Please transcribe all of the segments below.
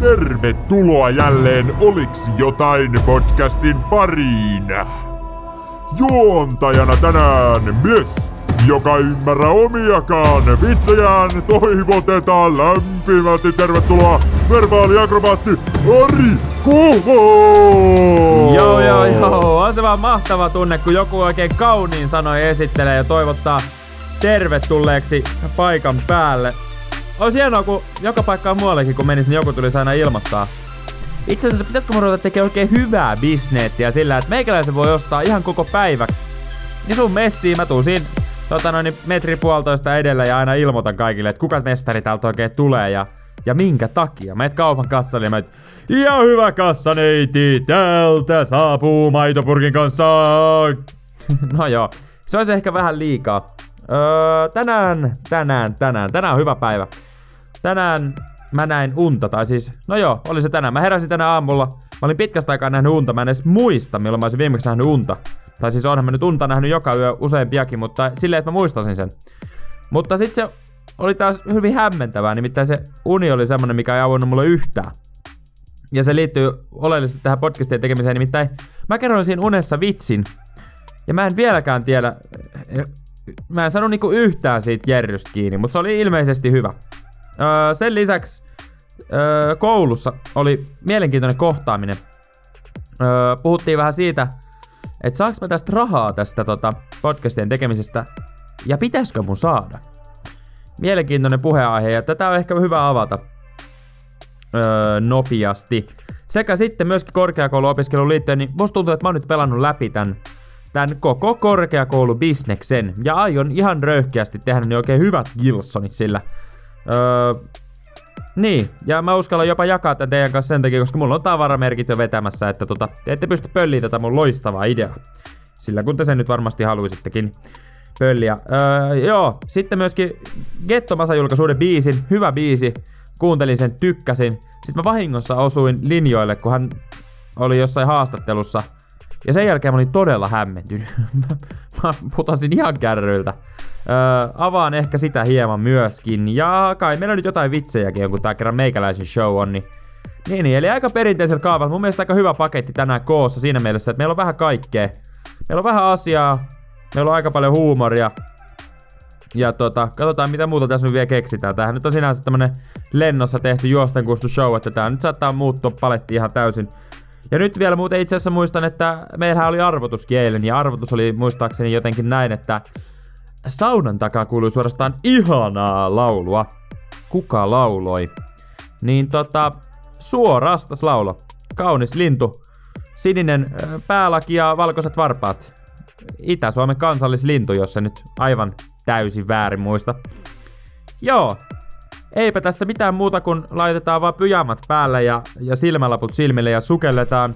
Tervetuloa jälleen Oliks jotain podcastin pariin. Juontajana tänään mies, joka ymmärrä omiakaan vitsejään, toivotetaan lämpimästi tervetuloa verbaaliakrobaatti Ari Kuvo! Joo, joo, joo. On se vaan mahtava tunne, kun joku oikein kauniin sanoi esittelee ja toivottaa tervetulleeksi paikan päälle. Olisi hienoa, kun joka paikkaan muuallekin, kun menisin, joku tulisi aina ilmoittaa. Itse asiassa pitäisikö mun ruveta tekemään oikein hyvää bisneettiä sillä, että meikäläisen voi ostaa ihan koko päiväksi. Niin sun messiin mä tuun siinä tota noin, metri puolitoista edellä ja aina ilmoitan kaikille, että kuka mestari täältä oikein tulee ja, ja minkä takia. Mä et kaupan kassalle ja mä et, ja hyvä kassaneiti, täältä saapuu maitopurkin kanssa. no joo, se olisi ehkä vähän liikaa. Öö, tänään, tänään, tänään, tänään on hyvä päivä. Tänään mä näin unta, tai siis, no joo, oli se tänään. Mä heräsin tänä aamulla. Mä olin pitkästä aikaa nähnyt unta, mä en edes muista, milloin mä olisin viimeksi nähnyt unta. Tai siis onhan mä nyt unta nähnyt joka yö useampiakin, mutta silleen, että mä muistasin sen. Mutta sit se oli taas hyvin hämmentävää, nimittäin se uni oli semmonen, mikä ei auennut mulle yhtään. Ja se liittyy oleellisesti tähän podcastien tekemiseen, nimittäin mä kerroin siinä unessa vitsin. Ja mä en vieläkään tiedä, mä en sano niinku yhtään siitä järrystä kiinni, mutta se oli ilmeisesti hyvä. Öö, sen lisäksi öö, koulussa oli mielenkiintoinen kohtaaminen. Öö, puhuttiin vähän siitä, että saaks mä tästä rahaa tästä tota, podcastien tekemisestä ja pitäisikö mun saada. Mielenkiintoinen puheenaihe ja tätä on ehkä hyvä avata öö, nopeasti. Sekä sitten myöskin korkeakouluopiskeluun liittyen, niin musta tuntuu, että mä oon nyt pelannut läpi tämän tämän koko korkeakoulubisneksen ja aion ihan röyhkeästi tehdä ne oikein hyvät Gilsonit sillä. Öö, niin, ja mä uskallan jopa jakaa tämän teidän kanssa sen takia, koska mulla on tavaramerkit jo vetämässä, että tota, te ette pysty pölliä tätä mun loistavaa ideaa. Sillä kun te sen nyt varmasti haluaisittekin pölliä. Öö, joo, sitten myöskin Gettomasa julkaisuuden biisin, hyvä biisi. Kuuntelin sen, tykkäsin. Sitten mä vahingossa osuin linjoille, kun hän oli jossain haastattelussa – ja sen jälkeen mä olin todella hämmentynyt. mä putosin ihan kärryiltä. Öö, avaan ehkä sitä hieman myöskin. Ja kai meillä nyt jotain vitsejäkin kun tää kerran meikäläisen show on, niin niin, niin, eli aika perinteisellä kaavalla. Mun mielestä aika hyvä paketti tänään koossa siinä mielessä, että meillä on vähän kaikkea. Meillä on vähän asiaa, meillä on aika paljon huumoria. Ja tota, katsotaan mitä muuta tässä nyt vielä keksitään. Tämähän nyt on sinänsä tämmönen lennossa tehty juostenkustu show, että tää nyt saattaa muuttua paletti ihan täysin ja nyt vielä muuten itse asiassa muistan, että meillähän oli arvotuskin eilen, ja arvotus oli muistaakseni jotenkin näin, että saunan takaa kuului suorastaan ihanaa laulua. Kuka lauloi? Niin tota, suorastas laulo. Kaunis lintu. Sininen päälaki ja valkoiset varpaat. Itä-Suomen kansallislintu, jos se nyt aivan täysin väärin muista. Joo, eipä tässä mitään muuta kuin laitetaan vaan pyjamat päälle ja, ja silmälaput silmille ja sukelletaan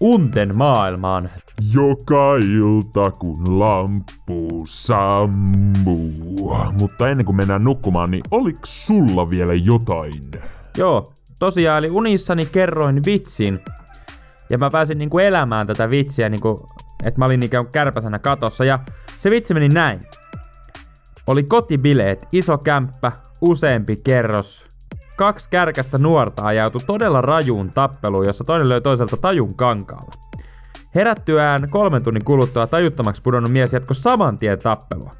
unten maailmaan. Joka ilta kun lampu sammuu. Mutta ennen kuin mennään nukkumaan, niin oliks sulla vielä jotain? Joo, tosiaan eli unissani kerroin vitsin. Ja mä pääsin niinku elämään tätä vitsiä, niinku, että mä olin niinku kärpäsänä katossa. Ja se vitsi meni näin. Oli kotibileet, iso kämppä, useampi kerros. Kaksi kärkästä nuorta ajautui todella rajuun tappeluun, jossa toinen löi toiselta tajun kankaalla. Herättyään kolmen tunnin kuluttua tajuttomaksi pudonnut mies jatkoi saman tien tappelua.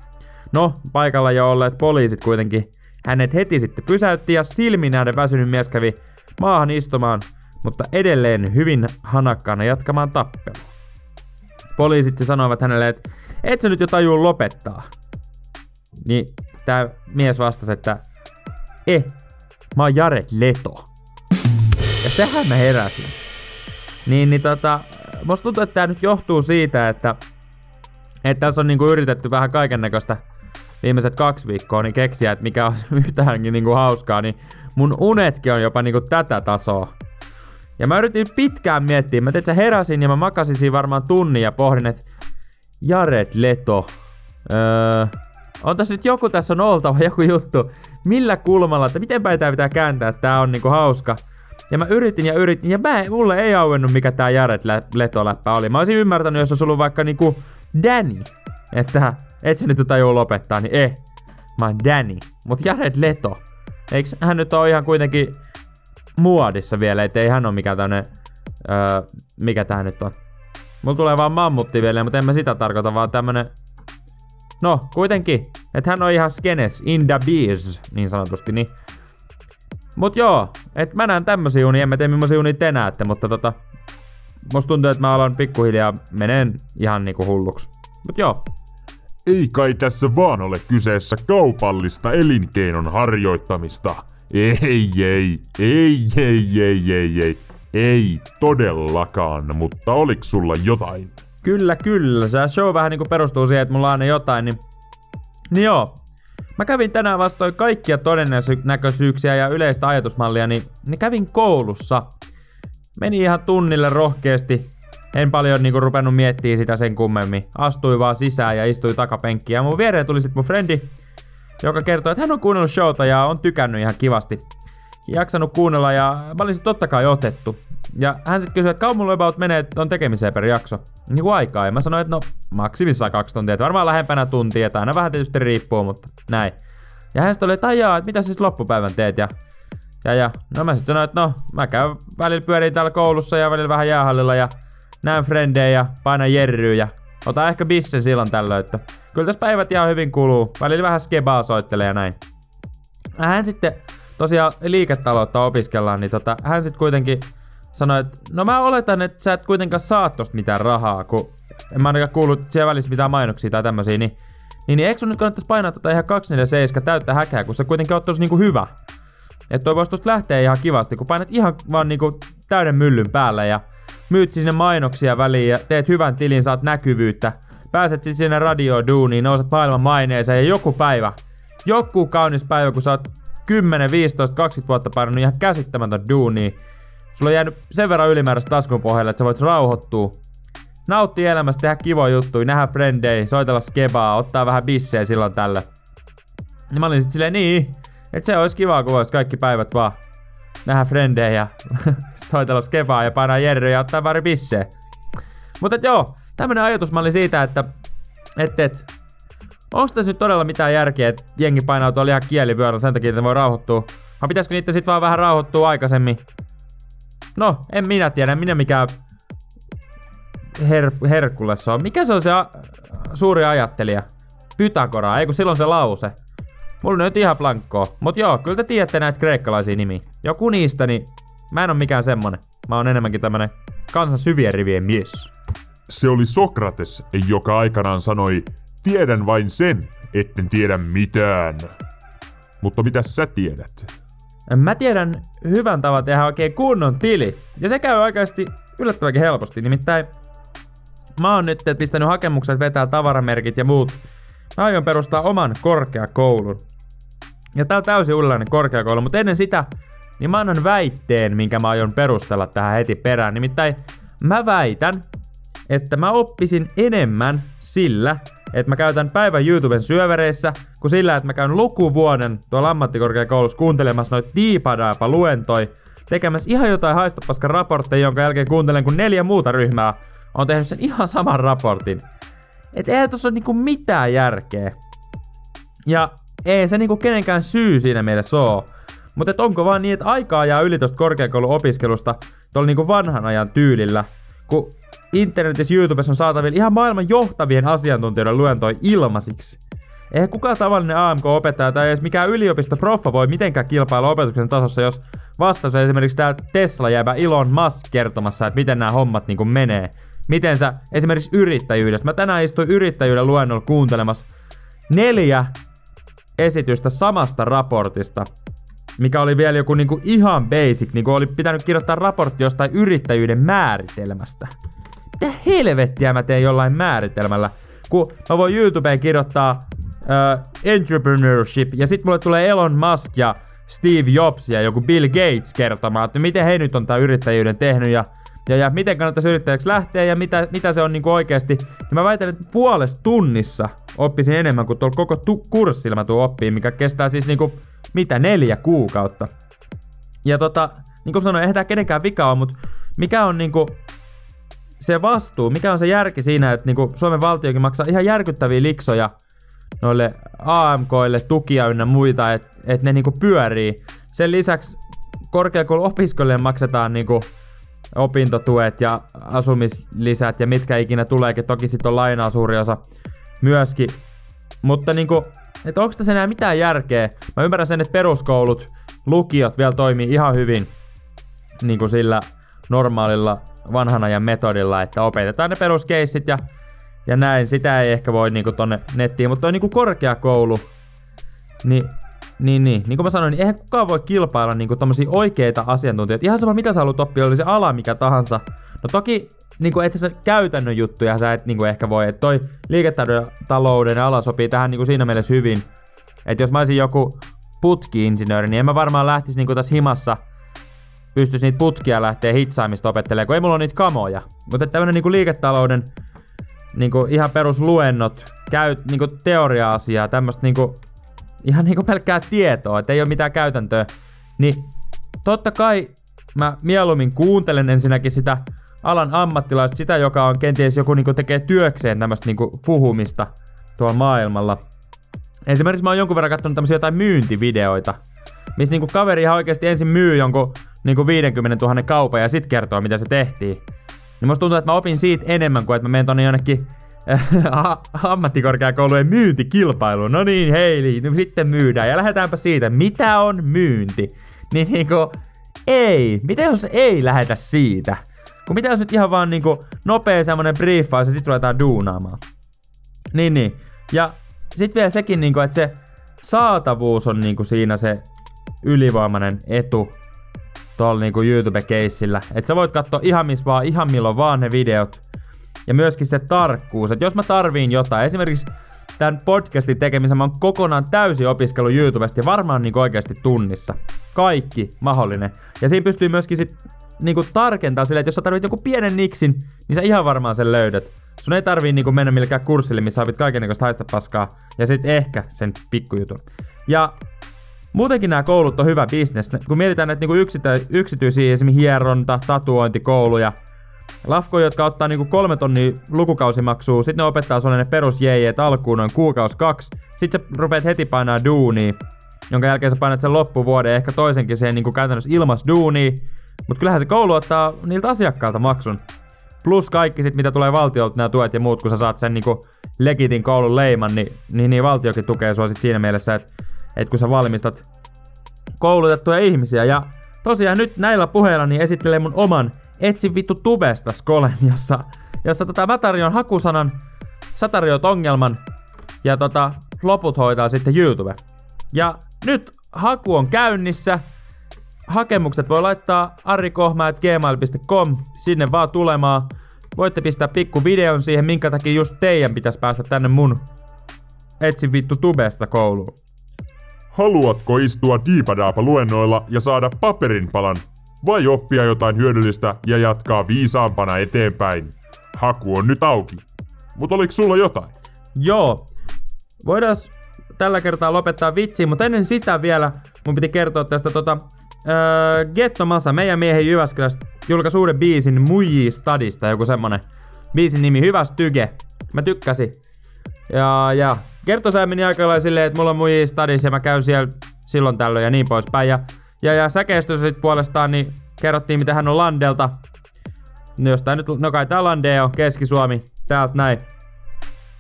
No, paikalla jo olleet poliisit kuitenkin hänet heti sitten pysäytti ja silminähden väsynyt mies kävi maahan istumaan, mutta edelleen hyvin hanakkaana jatkamaan tappelua. Poliisit sanoivat hänelle, että et sä nyt jo tajuu lopettaa. Niin tämä mies vastasi, että eh, mä oon Jared Leto. Ja tähän mä heräsin. Niin, niin tota, musta tuntuu, että tää nyt johtuu siitä, että, että tässä on niinku yritetty vähän kaiken näköistä viimeiset kaksi viikkoa niin keksiä, että mikä on yhtäänkin niinku hauskaa, niin mun unetkin on jopa niinku tätä tasoa. Ja mä yritin pitkään miettiä, mä tein, heräsin ja mä makasin siinä varmaan tunnin ja pohdin, että Jared Leto. Öö, on tässä nyt joku tässä on oltava, joku juttu. Millä kulmalla, että miten päin tää pitää kääntää, tää on niinku hauska. Ja mä yritin ja yritin, ja mä, mulle ei auennut mikä tää Jared Leto-läppä oli. Mä olisin ymmärtänyt, jos olisi ollut vaikka niinku Danny. Että et sä nyt tajuu lopettaa, niin eh. Mä oon Danny. Mut Jared Leto. Eiks hän nyt ole ihan kuitenkin muodissa vielä, ettei hän ole mikään tämmönen, öö, mikä tää nyt on. Mulla tulee vaan mammutti vielä, mutta en mä sitä tarkoita, vaan tämmönen, No, kuitenkin, että hän on ihan skenes, in the bees, niin sanotusti, niin Mut joo, et mä näen tämmösiä unia, en mä tiedä millaisia unia te näette, mutta tota, musta tuntuu, että mä alan pikkuhiljaa meneen ihan niinku hulluksi. Mut joo. Ei kai tässä vaan ole kyseessä kaupallista elinkeinon harjoittamista. Ei, ei, ei, ei, ei, ei, ei, ei, todellakaan, mutta oliks sulla jotain? Kyllä, kyllä. Se show vähän niinku perustuu siihen, että mulla on aina jotain, niin... Niin joo. Mä kävin tänään vastoin kaikkia todennäköisyyksiä ja yleistä ajatusmallia, niin, niin kävin koulussa. Meni ihan tunnille rohkeasti. En paljon niinku rupennut miettimään sitä sen kummemmin. Astui vaan sisään ja istui takapenkkiin. Ja mun viereen tuli sit mun frendi, joka kertoi, että hän on kuunnellut showta ja on tykännyt ihan kivasti. Jaksanut kuunnella ja mä olin sit totta kai otettu. Ja hän sitten kysyi, että kauan about menee ton tekemiseen per jakso. Niin kuin aikaa. Ja mä sanoin, että no maksimissaan kaksi tuntia. Että varmaan lähempänä tuntia. Että aina vähän tietysti riippuu, mutta näin. Ja hän sitten oli, että ajaa, että mitä siis loppupäivän teet. Ja, ja, ja no mä sitten sanoin, että no mä käyn välillä pyöriin täällä koulussa ja välillä vähän jäähallilla ja näen frendejä ja painan jerryä ja ota ehkä bisse silloin tällöin, että kyllä tässä päivät ihan hyvin kuluu. Välillä vähän skebaa soittelee ja näin. Hän sitten tosiaan liiketaloutta opiskellaan, niin tota, hän sitten kuitenkin sanoi, että no mä oletan, että sä et kuitenkaan saa tosta mitään rahaa, kun en mä ainakaan kuullut siellä välissä mitään mainoksia tai tämmösiä, niin, niin, niin eikö sun nyt kannattaisi painaa tota ihan 247 täyttä häkää, kun se kuitenkin on tosi niinku hyvä. Että toi vois tosta lähteä ihan kivasti, kun painat ihan vaan niinku täyden myllyn päälle ja myyt sinne mainoksia väliin ja teet hyvän tilin, saat näkyvyyttä. Pääset sinne radioduuniin, nouset maailman maineeseen ja joku päivä, joku kaunis päivä, kun sä oot 10, 15, 20 vuotta painanut ihan käsittämätön duuni. Sulla on jäänyt sen verran ylimääräistä taskun pohjalle, että sä voit rauhoittua. Nautti elämästä, tehdä kivoja juttuja, nähdä frendei, soitella skebaa, ottaa vähän bissejä silloin tällä. Ja mä olin sit silleen niin, että se olisi kiva, kun vois kaikki päivät vaan nähdä frendejä ja soitella skebaa ja painaa jerryä ja ottaa pari bissejä. Mutta joo, tämmönen ajatusmalli siitä, että et, et, onko tässä nyt todella mitään järkeä, että jengi painaa tuolla ihan kielivyörällä sen takia, että ne voi rauhoittua? Vai pitäisikö niitä sit vaan vähän rauhoittua aikaisemmin? No, en minä tiedä, minä mikä Her- Herkules on. Mikä se on se a- suuri ajattelija? Pythagora, ei kun silloin se lause. Mulla nyt ihan blankkoa. Mut joo, kyllä te tiedätte näitä kreikkalaisia nimiä. Joku niistä, niin mä en oo mikään semmonen. Mä oon enemmänkin tämmönen kansan syvien rivien mies. Se oli Sokrates, joka aikanaan sanoi, tiedän vain sen, etten tiedä mitään. Mutta mitä sä tiedät? Mä tiedän hyvän tavan tehdä oikein kunnon tili. Ja se käy oikeasti yllättävänkin helposti. Nimittäin mä oon nyt pistänyt hakemukset vetää tavaramerkit ja muut. Mä aion perustaa oman korkeakoulun. Ja tää on täysin uudenlainen korkeakoulu, mutta ennen sitä, niin mä annan väitteen, minkä mä aion perustella tähän heti perään. Nimittäin mä väitän, että mä oppisin enemmän sillä, että mä käytän päivän YouTuben syövereissä, kuin sillä, että mä käyn lukuvuoden tuolla ammattikorkeakoulussa kuuntelemassa noita diipadaapa luentoi, tekemässä ihan jotain haistapaskan raportteja, jonka jälkeen kuuntelen, kun neljä muuta ryhmää on tehnyt sen ihan saman raportin. Et eihän tossa ole niinku mitään järkeä. Ja ei se niinku kenenkään syy siinä mielessä oo. Mutta onko vaan niin, että aikaa jää yli tosta korkeakouluopiskelusta tuolla niinku vanhan ajan tyylillä, kun internetissä YouTubessa on saatavilla ihan maailman johtavien asiantuntijoiden luentoi ilmasiksi. Eihän kukaan tavallinen AMK-opettaja tai edes mikään yliopistoproffa voi mitenkään kilpailla opetuksen tasossa, jos vastaus on esimerkiksi tää Tesla jäävä Elon Musk kertomassa, että miten nämä hommat niinku menee. Miten sä esimerkiksi yrittäjyydestä. Mä tänään istuin yrittäjyyden luennolla kuuntelemassa neljä esitystä samasta raportista, mikä oli vielä joku niinku ihan basic, niinku oli pitänyt kirjoittaa raportti jostain yrittäjyyden määritelmästä. Mitä helvettiä mä teen jollain määritelmällä, kun mä voin YouTubeen kirjoittaa uh, entrepreneurship ja sit mulle tulee Elon Musk ja Steve Jobs ja joku Bill Gates kertomaan, että miten he nyt on tää yrittäjyyden tehnyt ja ja, ja miten kannattaisi yrittäjäksi lähteä ja mitä, mitä se on niinku oikeasti. Ja mä väitän, että puolessa tunnissa oppisin enemmän kuin tuolla koko tu- kurssilla mä tuun oppiin, mikä kestää siis niinku, mitä, neljä kuukautta. Ja tota, niin kuin sanoin, eihän tää kenenkään vika on, mutta mikä on niinku se vastuu, mikä on se järki siinä, että niinku Suomen valtiokin maksaa ihan järkyttäviä liksoja noille AMKille tukia ynnä muita, että et ne niinku pyörii. Sen lisäksi korkeakouluopiskelijoille maksetaan niinku opintotuet ja asumislisät ja mitkä ikinä tuleekin. Toki sitten on lainaa suuri osa myöskin. Mutta niinku, että onko tässä enää mitään järkeä? Mä ymmärrän sen, että peruskoulut, lukiot vielä toimii ihan hyvin niin sillä normaalilla vanhan ajan metodilla, että opetetaan ne peruskeissit ja, ja näin. Sitä ei ehkä voi niinku tonne nettiin, mutta toi niinku korkeakoulu, niin niin, niin. Niin kuin mä sanoin, niin eihän kukaan voi kilpailla niinku tommosia oikeita asiantuntijoita. Ihan sama mitä sä haluat oppia, oli se ala mikä tahansa. No toki niinku, että se käytännön juttuja sä et niinku ehkä voi. Että toi liiketalouden ala sopii tähän niinku siinä mielessä hyvin. Että jos mä olisin joku putki-insinööri, niin en mä varmaan lähtisi niinku tässä himassa pystyisi niitä putkia lähteä hitsaamista opettelemaan, kun ei mulla ole niitä kamoja. Mutta tämmönen niinku liiketalouden niinku ihan perusluennot, käy, niinku teoria-asiaa, tämmöistä niinku, ihan niinku pelkkää tietoa, että ei ole mitään käytäntöä, niin totta kai mä mieluummin kuuntelen ensinnäkin sitä alan ammattilaista, sitä joka on kenties joku niinku tekee työkseen tämmöistä niinku puhumista tuolla maailmalla. Esimerkiksi mä oon jonkun verran katsonut tämmöisiä jotain myyntivideoita, missä niinku kaveri ihan oikeasti ensin myy jonkun niinku 50 000 kaupan ja sit kertoo, mitä se tehtiin. Niin musta tuntuu, että mä opin siitä enemmän kuin että mä menen tonne jonnekin ammattikorkeakoulujen myyntikilpailuun. No niin, hei, no sitten myydään. Ja lähdetäänpä siitä, mitä on myynti. Niin niinku, ei. Mitä jos ei lähetä siitä? Kun mitä jos nyt ihan vaan niinku nopea semmonen briefaus ja sit ruvetaan duunaamaan. Niin, niin. Ja sit vielä sekin niinku, että se saatavuus on niinku siinä se ylivoimainen etu tuolla niinku YouTube-keissillä. Että sä voit katsoa ihan missä vaan, ihan milloin vaan ne videot. Ja myöskin se tarkkuus, että jos mä tarviin jotain, esimerkiksi tämän podcastin tekemisen mä oon kokonaan täysin opiskellut YouTubesta ja varmaan niinku oikeasti tunnissa. Kaikki mahdollinen. Ja siinä pystyy myöskin sit niinku tarkentaa silleen, että jos sä tarvit joku pienen niksin, niin sä ihan varmaan sen löydät. Sun ei tarvii niinku mennä millekään kurssille, missä opit kaikenlaista haista paskaa, ja sit ehkä sen pikkujutun. Ja Muutenkin nämä koulut on hyvä bisnes. Kun mietitään näitä niinku yksity- yksityisiä esimerkiksi hieronta, tatuointikouluja, lafkoja, jotka ottaa niinku kolme tonnia lukukausimaksua, sitten ne opettaa sulle ne perus alkuun noin kuukaus kaksi, sitten sä rupeat heti painaa duunia, jonka jälkeen sä painat sen loppuvuoden, ehkä toisenkin sen niinku käytännössä ilmas duunia, mutta kyllähän se koulu ottaa niiltä asiakkailta maksun. Plus kaikki sit, mitä tulee valtiolta nämä tuet ja muut, kun sä saat sen niinku legitin koulun leiman, niin, niin, niin valtiokin tukee sua sit siinä mielessä, että että kun sä valmistat koulutettuja ihmisiä. Ja tosiaan nyt näillä puheilla niin esittelen mun oman Etsi vittu tubesta skolen, jossa, jossa tota, mä tarjoan hakusanan, sä tarjoat ongelman ja tota, loput hoitaa sitten YouTube. Ja nyt haku on käynnissä. Hakemukset voi laittaa arikohma.gmail.com sinne vaan tulemaan. Voitte pistää pikku videon siihen, minkä takia just teidän pitäisi päästä tänne mun Etsi vittu tubesta kouluun. Haluatko istua diipadaapa-luennoilla ja saada paperinpalan? Vai oppia jotain hyödyllistä ja jatkaa viisaampana eteenpäin? Haku on nyt auki. Mutta oliko sulla jotain? Joo. Voidaan tällä kertaa lopettaa vitsiin, mutta ennen sitä vielä mun piti kertoa tästä tota, öö, Getto Masa, meidän miehen Jyväskylästä, julkaisi uuden biisin Muji Stadista, joku semmonen biisin nimi Hyvä Styge. Mä tykkäsin. Ja, ja Kertosää meni aika lailla silleen, että mulla on muji stadis ja mä käyn siellä silloin tällöin ja niin poispäin. Ja, ja, ja säkeistys sit puolestaan niin kerrottiin, mitä hän on Landelta. No jostain nyt, no kai tää Lande on, Keski-Suomi, täältä näin.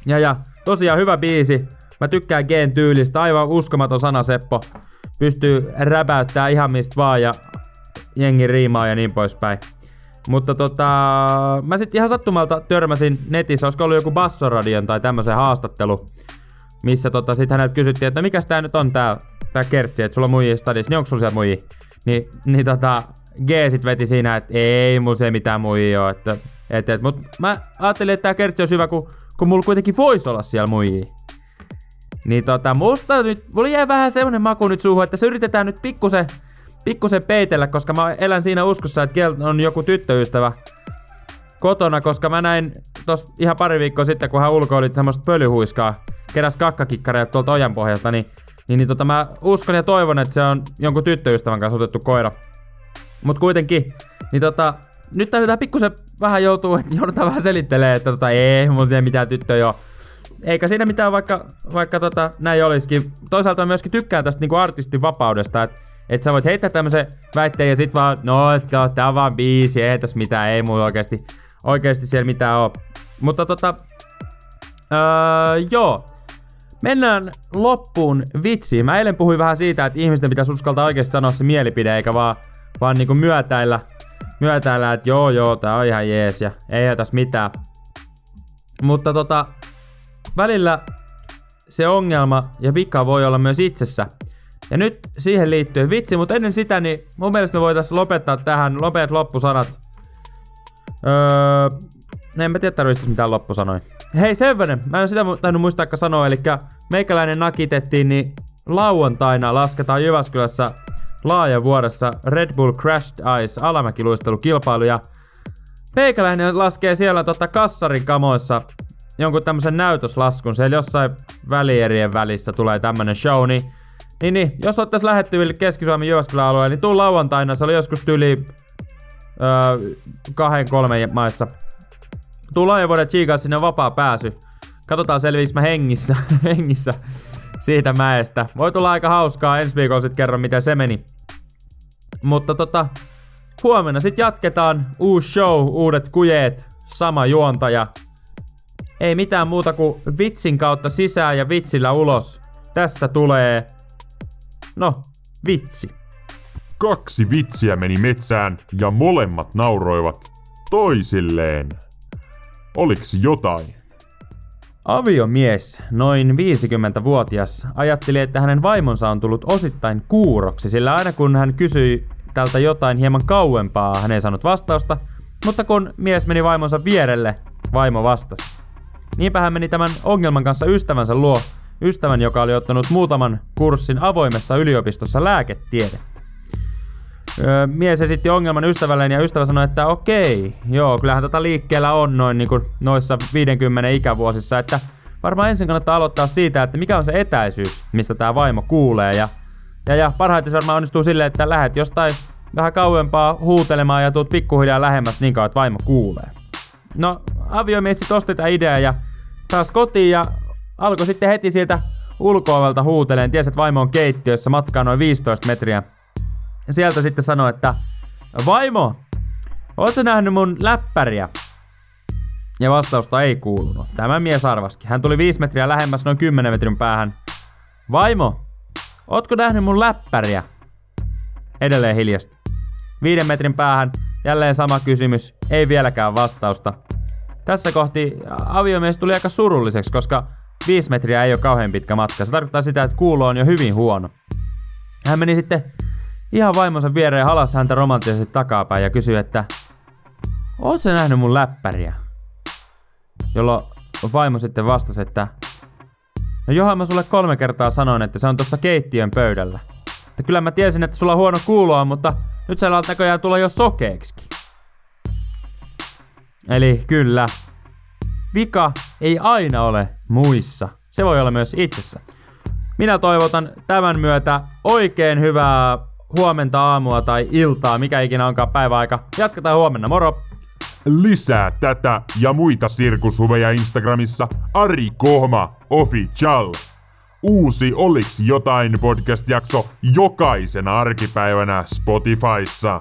Ja ja, tosiaan hyvä biisi. Mä tykkään Gen tyylistä, aivan uskomaton sana Seppo. Pystyy räpäyttää ihan mistä vaan ja jengi riimaa ja niin poispäin. Mutta tota, mä sitten ihan sattumalta törmäsin netissä, olisiko ollut joku Bassoradion tai tämmöisen haastattelu, missä tota, sit häneltä kysyttiin, että no mikäs tää nyt on tää, tää kertsi, että sulla on muijia stadissa, niin onko sulla siellä muijia? Ni, niin tota, G sit veti siinä, että ei mulla se mitään muijia oo, että, et, et, mut mä ajattelin, että tää kertsi olisi hyvä, kun, kun mulla kuitenkin voisi olla siellä muijia. Niin tota, musta nyt, mulla jäi vähän semmonen maku nyt suuhun, että se yritetään nyt pikkusen, pikkusen peitellä, koska mä elän siinä uskossa, että Gel on joku tyttöystävä kotona, koska mä näin tos ihan pari viikkoa sitten, kun hän ulkoili semmoista pölyhuiskaa, keräs kakkakikkareja tuolta ojan pohjalta, niin, niin, niin tota, mä uskon ja toivon, että se on jonkun tyttöystävän kanssa otettu koira. Mut kuitenkin, niin tota, nyt täytyy pikkusen vähän joutuu, että joudutaan vähän selittelemään, että tota, ei, mulla siellä mitään tyttöä jo. Eikä siinä mitään, vaikka, vaikka tota, näin olisikin. Toisaalta myöskin tykkään tästä niinku artistin vapaudesta, että Että sä voit heittää tämmöisen väitteen ja sit vaan, no, että tää on vaan biisi, ei tässä mitään, ei mulla oikeesti, oikeesti siellä mitään oo. Mutta tota, öö, joo, Mennään loppuun vitsiin. Mä eilen puhuin vähän siitä, että ihmisten pitäisi uskaltaa oikeasti sanoa se mielipide, eikä vaan, vaan niinku myötäillä, myötäillä, että joo joo, tää on ihan jees ja ei tässä mitään. Mutta tota, välillä se ongelma ja vika voi olla myös itsessä. Ja nyt siihen liittyen vitsi, mutta ennen sitä, niin mun mielestä me voitaisiin lopettaa tähän lopeat loppusanat. Öö, en mä tiedä tarvitsisi mitään loppusanoja. Hei sen verran, mä en sitä tainnut muistaa sanoa, eli meikäläinen nakitettiin, niin lauantaina lasketaan Jyväskylässä vuodessa Red Bull Crashed Ice alamäkiluistelukilpailu. Ja meikäläinen laskee siellä tota kassarin kamoissa jonkun tämmösen näytöslaskun, siellä jossain välierien välissä tulee tämmönen show, niin, niin, niin jos oot tässä lähettyville Keski-Suomen Jyväskylän alueelle, niin tuu lauantaina, se oli joskus tyli öö, kahden kolmen maissa Tullaan ja voidaan chiikaa sinne vapaa pääsy. Katsotaan selviiks mä hengissä, hengissä siitä mäestä. Voi tulla aika hauskaa, ensi viikolla sit kerron miten se meni. Mutta tota, huomenna sit jatketaan. Uusi show, uudet kujeet, sama juontaja. Ei mitään muuta kuin vitsin kautta sisään ja vitsillä ulos. Tässä tulee... No, vitsi. Kaksi vitsiä meni metsään ja molemmat nauroivat toisilleen. Oliks jotain? Aviomies, noin 50-vuotias, ajatteli, että hänen vaimonsa on tullut osittain kuuroksi, sillä aina kun hän kysyi tältä jotain hieman kauempaa, hän ei saanut vastausta, mutta kun mies meni vaimonsa vierelle, vaimo vastasi. Niinpä hän meni tämän ongelman kanssa ystävänsä luo, ystävän, joka oli ottanut muutaman kurssin avoimessa yliopistossa lääketiede. Mies esitti ongelman ystävälleen ja ystävä sanoi, että okei, joo, kyllähän tota liikkeellä on noin niin kuin noissa 50 ikävuosissa, että varmaan ensin kannattaa aloittaa siitä, että mikä on se etäisyys, mistä tämä vaimo kuulee ja, ja, ja parhaiten se varmaan onnistuu silleen, että lähdet jostain vähän kauempaa huutelemaan ja tuut pikkuhiljaa lähemmäs niin kauan, että vaimo kuulee. No, aviomies sitten osti tätä ideaa ja taas kotiin ja alkoi sitten heti sieltä ulkoavelta huuteleen. Tiesi, että vaimo on keittiössä matkaa noin 15 metriä ja sieltä sitten sanoi, että Vaimo, ootko nähnyt mun läppäriä? Ja vastausta ei kuulunut. Tämä mies arvaski. Hän tuli 5 metriä lähemmäs noin 10 metrin päähän. Vaimo, ootko nähnyt mun läppäriä? Edelleen hiljasta. Viiden metrin päähän jälleen sama kysymys, ei vieläkään vastausta. Tässä kohti aviomies tuli aika surulliseksi, koska 5 metriä ei ole kauhean pitkä matka. Se tarkoittaa sitä, että kuulo on jo hyvin huono. Hän meni sitten ihan vaimonsa viereen halas häntä romanttisesti takapäin ja kysyi, että Oot sä nähnyt mun läppäriä? Jolloin vaimo sitten vastasi, että No johan mä sulle kolme kertaa sanoin, että se on tuossa keittiön pöydällä. Että kyllä mä tiesin, että sulla on huono kuuloa, mutta nyt sä alat näköjään tulla jo sokeeksi. Eli kyllä, vika ei aina ole muissa. Se voi olla myös itsessä. Minä toivotan tämän myötä oikein hyvää huomenta, aamua tai iltaa, mikä ikinä onkaan päiväaika. Jatketaan huomenna, moro! Lisää tätä ja muita sirkushuveja Instagramissa Ari Kohma Official. Uusi Oliks jotain podcast-jakso jokaisena arkipäivänä Spotifyssa.